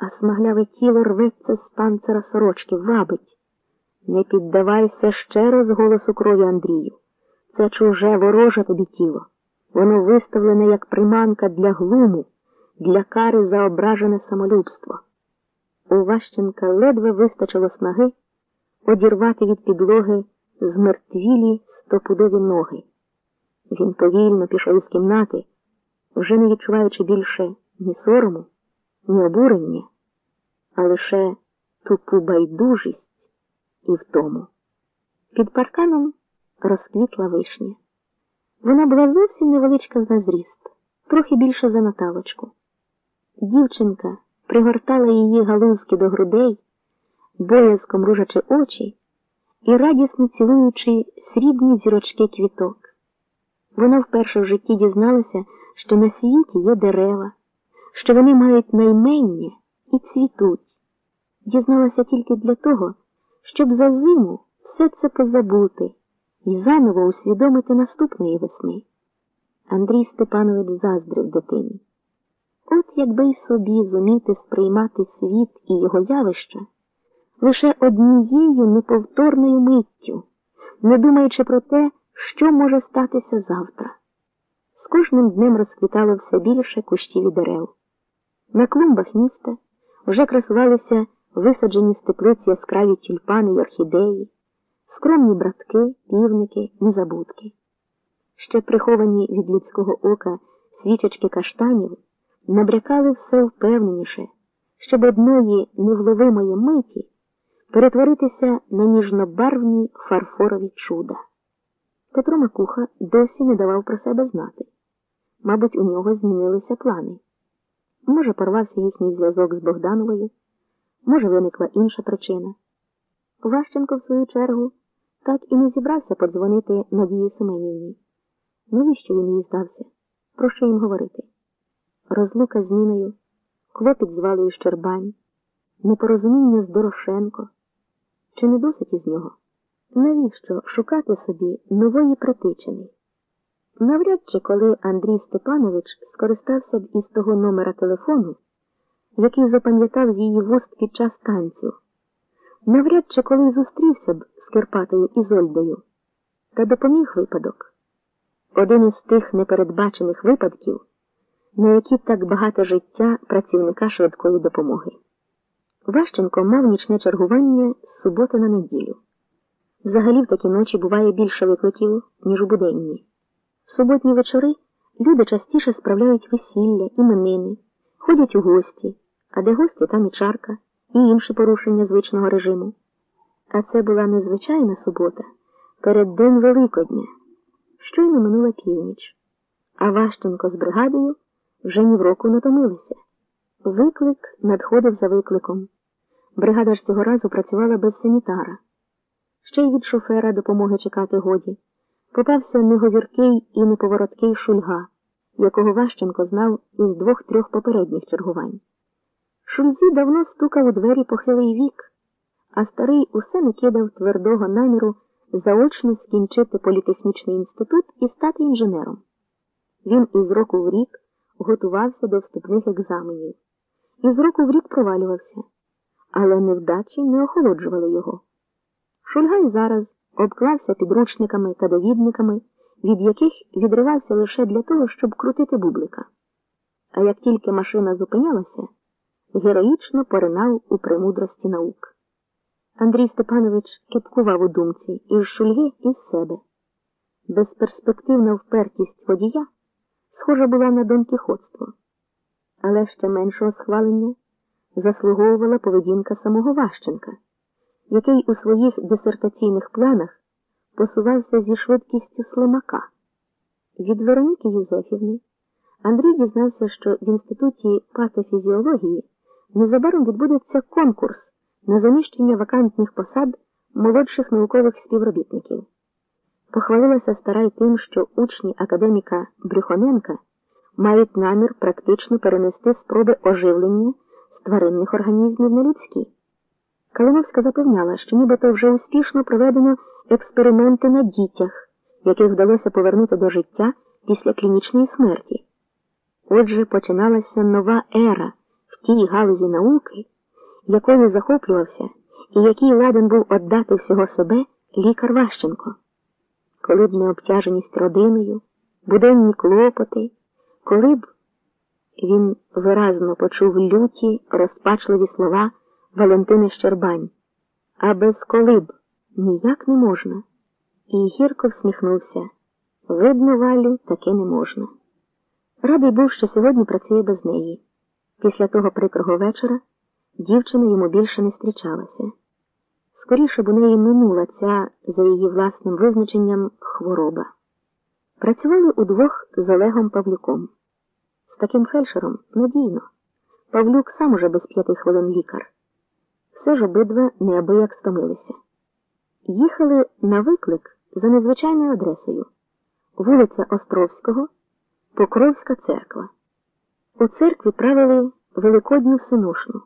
а смагляве тіло рветься з панцира сорочки, вабить. Не піддавайся ще раз голосу крові Андрію. Це чуже, вороже тобі тіло. Воно виставлене як приманка для глуму, для кари за ображене самолюбство. У Ващенка ледве вистачило снаги одірвати від підлоги змертвілі стопудові ноги. Він повільно пішов із кімнати, вже не відчуваючи більше ні сорому, ні обурення, а лише тупу байдужість і втому. Під парканом розквітла вишня. Вона була зовсім невеличка на зріст, трохи більше за Наталочку. Дівчинка пригортала її галузки до грудей, боязком ружачи очі і радісно цілуючи срібні зірочки квіток. Вона вперше в житті дізналася, що на світі є дерева, що вони мають наймення і цвітуть. Дізналася тільки для того, щоб за зиму все це позабути і заново усвідомити наступної весни. Андрій Степанович заздрив дитині. От якби й собі зуміти сприймати світ і його явища лише однією неповторною миттю, не думаючи про те, що може статися завтра. З кожним днем розквітало все більше кущів і дерев. На клумбах міста вже красувалися висаджені з теплиць яскраві тюльпани й орхідеї, скромні братки, півники, незабудки. Ще приховані від людського ока свічечки каштанів набрякали все впевненіше, щоб одної невловимої миті перетворитися на ніжнобарвні фарфорові чуда. Петро Макуха досі не давав про себе знати. Мабуть, у нього змінилися плани. Може, порвався їхній зв'язок з Богдановою, може, виникла інша причина. Ващенко, в свою чергу, так і не зібрався подзвонити Надії Семенівні. Навіщо він їй здався? Про що їм говорити? Розлука з Ніною, хлопець з Валею Щербань, непорозуміння з Дорошенко. Чи не досить із нього? Навіщо шукати собі нової притичини? Навряд чи коли Андрій Степанович скористався б із того номера телефону, який запам'ятав її вуст під час танцю, навряд чи коли зустрівся б з Кирпатою Ізольдою, та допоміг випадок. Один із тих непередбачених випадків, на які так багато життя працівника швидкої допомоги. Ващенко мав нічне чергування з суботи на неділю. Взагалі в такі ночі буває більше викликів, ніж у буденні. В суботні вечори люди частіше справляють весілля, іменини, ходять у гості, а де гості, там і чарка, і інші порушення звичного режиму. А це була незвичайна субота перед День Великодня. Щойно минула північ, а Ващенко з бригадою вже ні в року натомилися. Виклик надходив за викликом. Бригада ж цього разу працювала без санітара. Ще й від шофера допомоги чекати годі. Попався неговіркий і неповороткий шульга, якого Ващенко знав із двох-трьох попередніх чергувань. Шульзі давно стукав у двері похилий вік, а старий усе не кидав твердого наміру заочно скінчити політехнічний інститут і стати інженером. Він із року в рік готувався до вступних екзаменів, і з року в рік провалювався, але невдачі не охолоджували його. Шульгай зараз обклався підручниками та довідниками, від яких відривався лише для того, щоб крутити бублика. А як тільки машина зупинялася, героїчно поринав у премудрості наук. Андрій Степанович кепкував у думці із шульги і з себе. Безперспективна впертість водія схожа була на донкіхотство, але ще меншого схвалення заслуговувала поведінка самого Ващенка, який у своїх дисертаційних планах посувався зі швидкістю слимака. Від Вероніки Юзефівни Андрій дізнався, що в інституті патофізіології незабаром відбудеться конкурс на заміщення вакантних посад молодших наукових співробітників. Похвалилася стара й тим, що учні академіка Брюхоненка мають намір практично перенести спроби оживлення з тваринних організмів на людські. Калиновська запевняла, що нібито вже успішно проведено експерименти на дітях, яких вдалося повернути до життя після клінічної смерті. Отже, починалася нова ера в тій галузі науки, якою захоплювався і який ладен був віддати всього себе лікар Ващенко. Коли б не обтяженість родиною, буденні клопоти, коли б він виразно почув люті, розпачливі слова Валентини Щербань. А без коли б ніяк не можна. І гірко всміхнувся. Видно, Валю, таки не можна. Радий був, що сьогодні працює без неї. Після того прикрого вечора дівчина йому більше не зустрічалася. Скоріше б у неї минула ця, за її власним визначенням, хвороба. Працювали удвох з Олегом Павлюком. З таким фельдшером надійно. Павлюк сам уже без п'яти хвилин лікар. Все ж обидва неабияк стомилися. Їхали на виклик за незвичайною адресою вулиця Островського, Покровська церква. У церкві правили Великодню всеношну.